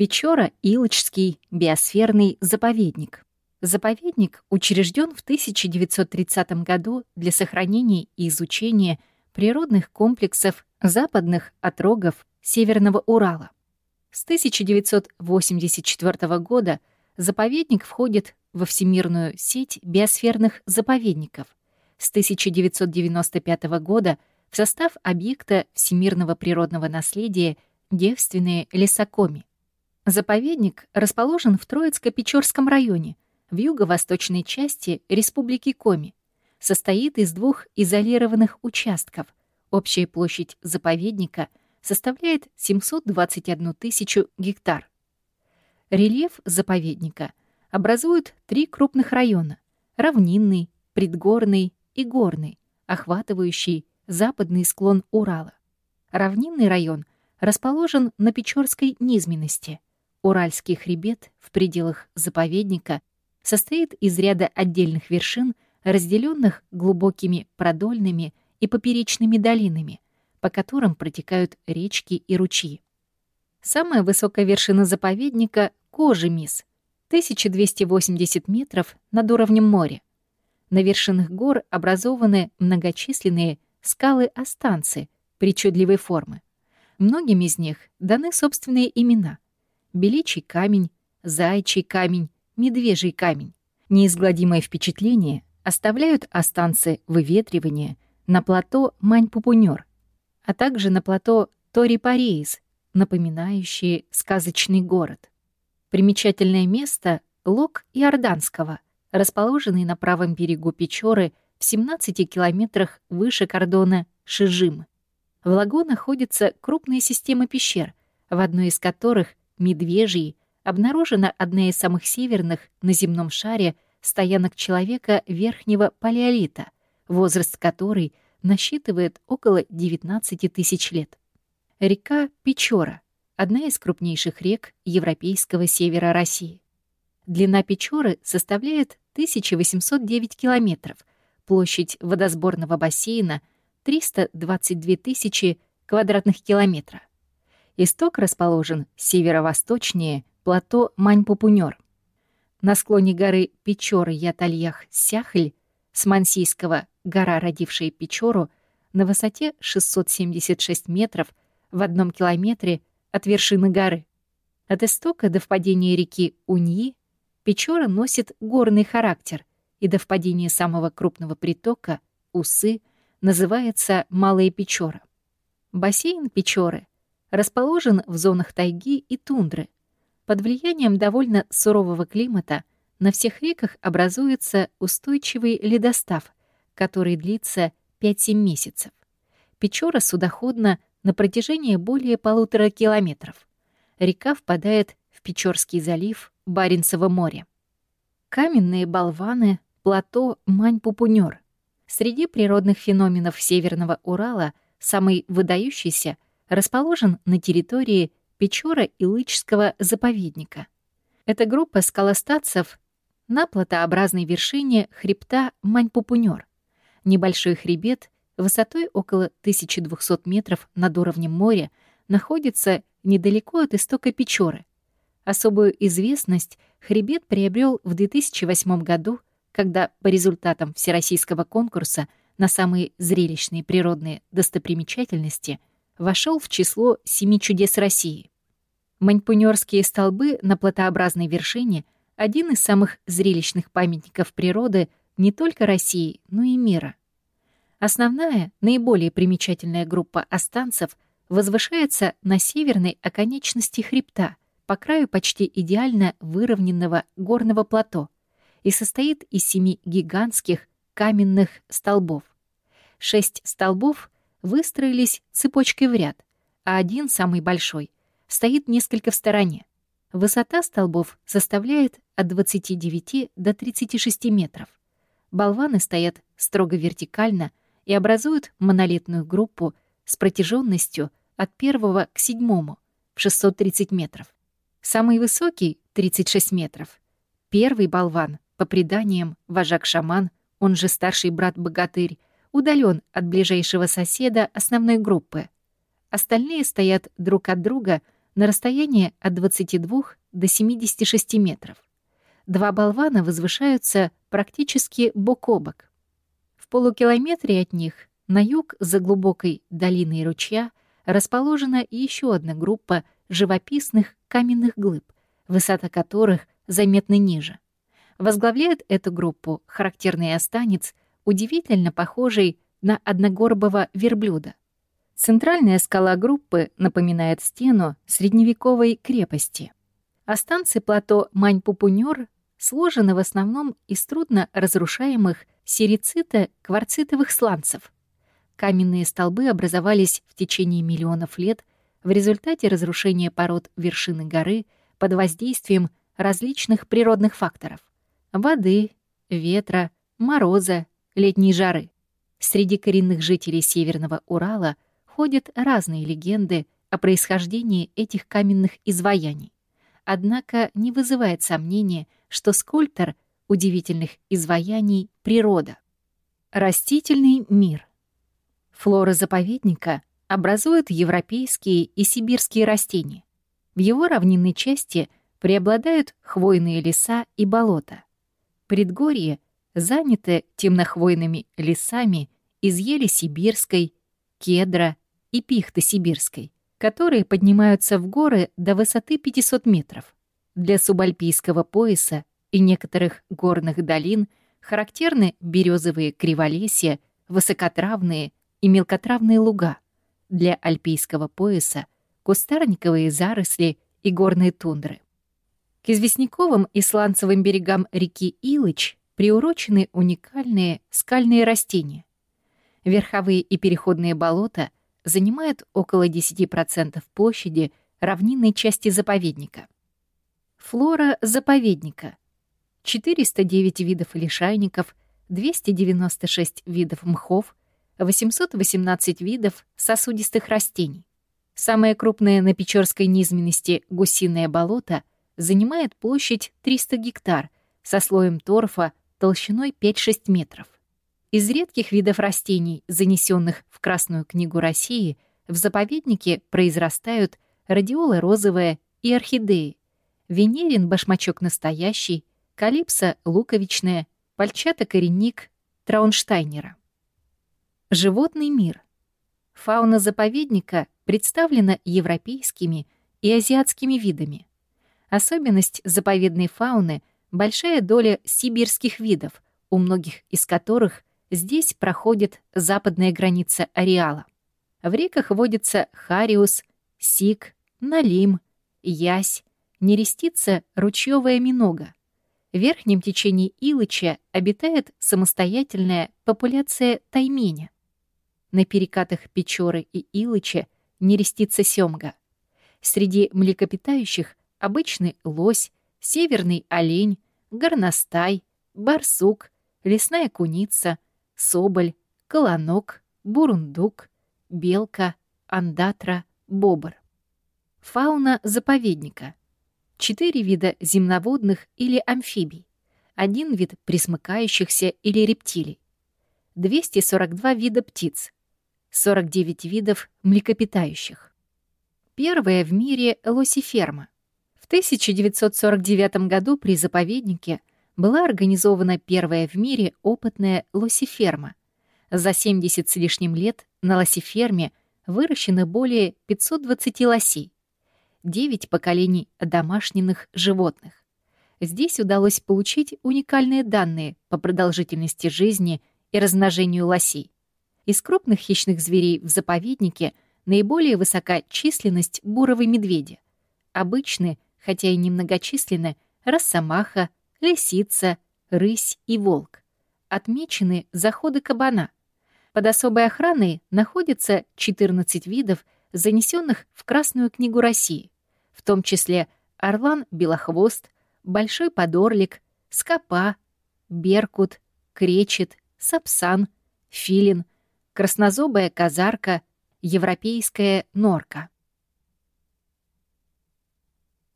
Печора — Илочский биосферный заповедник. Заповедник учрежден в 1930 году для сохранения и изучения природных комплексов западных отрогов Северного Урала. С 1984 года заповедник входит во всемирную сеть биосферных заповедников. С 1995 года в состав объекта всемирного природного наследия девственные лесокоми. Заповедник расположен в Троицко-Печорском районе, в юго-восточной части Республики Коми. Состоит из двух изолированных участков. Общая площадь заповедника составляет 721 тысячу гектар. Рельеф заповедника образует три крупных района — равнинный, предгорный и горный, охватывающий западный склон Урала. Равнинный район расположен на Печорской низменности. Уральский хребет в пределах заповедника состоит из ряда отдельных вершин, разделенных глубокими продольными и поперечными долинами, по которым протекают речки и ручьи. Самая высокая вершина заповедника — Кожемис, 1280 метров над уровнем моря. На вершинах гор образованы многочисленные скалы-останцы причудливой формы. Многим из них даны собственные имена — Беличий камень, Зайчий камень, Медвежий камень. Неизгладимое впечатление оставляют останцы выветривания на плато Мань-Пупунёр, а также на плато Тори-Пареис, напоминающие сказочный город. Примечательное место — Лог Иорданского, расположенный на правом берегу Печоры в 17 километрах выше кордона Шижим. В лагу находится крупная система пещер, в одной из которых Медвежий обнаружена одна из самых северных на земном шаре стоянок человека верхнего палеолита, возраст которой насчитывает около 19 тысяч лет. Река Печора — одна из крупнейших рек европейского севера России. Длина Печоры составляет 1809 километров, площадь водосборного бассейна — 322 тысячи квадратных километра. Исток расположен северо-восточнее плато Мань-Пупунёр. На склоне горы Печоры Ятальях-Сяхль с Мансийского гора, родившая Печору, на высоте 676 метров в одном километре от вершины горы. От истока до впадения реки Уньи Печора носит горный характер, и до впадения самого крупного притока, Усы, называется Малая Печора. Бассейн Печоры расположен в зонах тайги и тундры. Под влиянием довольно сурового климата на всех реках образуется устойчивый ледостав, который длится 5-7 месяцев. Печора судоходна на протяжении более полутора километров. Река впадает в Печорский залив Баренцево море. Каменные болваны, плато Мань-Пупунёр. Среди природных феноменов Северного Урала самый выдающийся — расположен на территории Печора-Илычского заповедника. Это группа скалостатцев на платообразной вершине хребта Мань-Пупунёр. Небольшой хребет высотой около 1200 метров над уровнем моря находится недалеко от истока Печоры. Особую известность хребет приобрел в 2008 году, когда по результатам всероссийского конкурса на самые зрелищные природные достопримечательности – вошел в число семи чудес России. Маньпунёрские столбы на платообразной вершине — один из самых зрелищных памятников природы не только России, но и мира. Основная, наиболее примечательная группа останцев возвышается на северной оконечности хребта, по краю почти идеально выровненного горного плато, и состоит из семи гигантских каменных столбов. Шесть столбов выстроились цепочкой в ряд, а один, самый большой, стоит несколько в стороне. Высота столбов составляет от 29 до 36 метров. Болваны стоят строго вертикально и образуют монолитную группу с протяженностью от первого к седьмому в 630 метров. Самый высокий — 36 метров. Первый болван, по преданиям, вожак-шаман, он же старший брат-богатырь, удален от ближайшего соседа основной группы. Остальные стоят друг от друга на расстояние от 22 до 76 метров. Два болвана возвышаются практически бок о бок. В полукилометре от них, на юг за глубокой долиной ручья, расположена еще одна группа живописных каменных глыб, высота которых заметно ниже. Возглавляет эту группу характерный останец, удивительно похожий на одногорбого верблюда. Центральная скала группы напоминает стену средневековой крепости. Останцы плато Мань-Пупунёр сложены в основном из трудно разрушаемых серицита-кварцитовых сланцев. Каменные столбы образовались в течение миллионов лет в результате разрушения пород вершины горы под воздействием различных природных факторов — воды, ветра, мороза, летней жары. Среди коренных жителей Северного Урала ходят разные легенды о происхождении этих каменных изваяний. Однако не вызывает сомнения, что скульптор удивительных изваяний — природа. Растительный мир. Флора заповедника образует европейские и сибирские растения. В его равнинной части преобладают хвойные леса и болота. Предгорье — заняты темнохвойными лесами из ели сибирской, кедра и пихты сибирской, которые поднимаются в горы до высоты 500 метров. Для субальпийского пояса и некоторых горных долин характерны березовые криволесья, высокотравные и мелкотравные луга. Для альпийского пояса — кустарниковые заросли и горные тундры. К известняковым и сланцевым берегам реки Илыч приурочены уникальные скальные растения. Верховые и переходные болота занимают около 10% площади равнинной части заповедника. Флора заповедника. 409 видов лишайников, 296 видов мхов, 818 видов сосудистых растений. Самое крупное на Печорской низменности гусиное болото занимает площадь 300 гектар со слоем торфа толщиной 5-6 метров. Из редких видов растений, занесенных в Красную книгу России, в заповеднике произрастают радиола розовая и орхидеи, венерин башмачок настоящий, калипсо луковичная, пальчата-коренник Траунштайнера. Животный мир. Фауна заповедника представлена европейскими и азиатскими видами. Особенность заповедной фауны большая доля сибирских видов, у многих из которых здесь проходит западная граница ареала. В реках водится хариус, сик, налим, ясь, нерестица ручьевая минога. В верхнем течении Илыча обитает самостоятельная популяция тайменя. На перекатах Печоры и Илыча нерестица семга. Среди млекопитающих обычный лось, северный олень, горностай, барсук, лесная куница, соболь, колонок, бурундук, белка, андатра, бобр. Фауна заповедника. Четыре вида земноводных или амфибий. Один вид присмыкающихся или рептилий. 242 вида птиц. 49 видов млекопитающих. Первая в мире лосиферма — 1949 году при заповеднике была организована первая в мире опытная лосиферма. За 70 с лишним лет на лосиферме выращено более 520 лосей, 9 поколений домашних животных. Здесь удалось получить уникальные данные по продолжительности жизни и размножению лосей. Из крупных хищных зверей в заповеднике наиболее высока численность буровой медведя. Обычные хотя и немногочисленны, росомаха, лисица, рысь и волк. Отмечены заходы кабана. Под особой охраной находится 14 видов, занесенных в Красную книгу России, в том числе орлан-белохвост, большой подорлик, скопа, беркут, кречет, сапсан, филин, краснозобая казарка, европейская норка.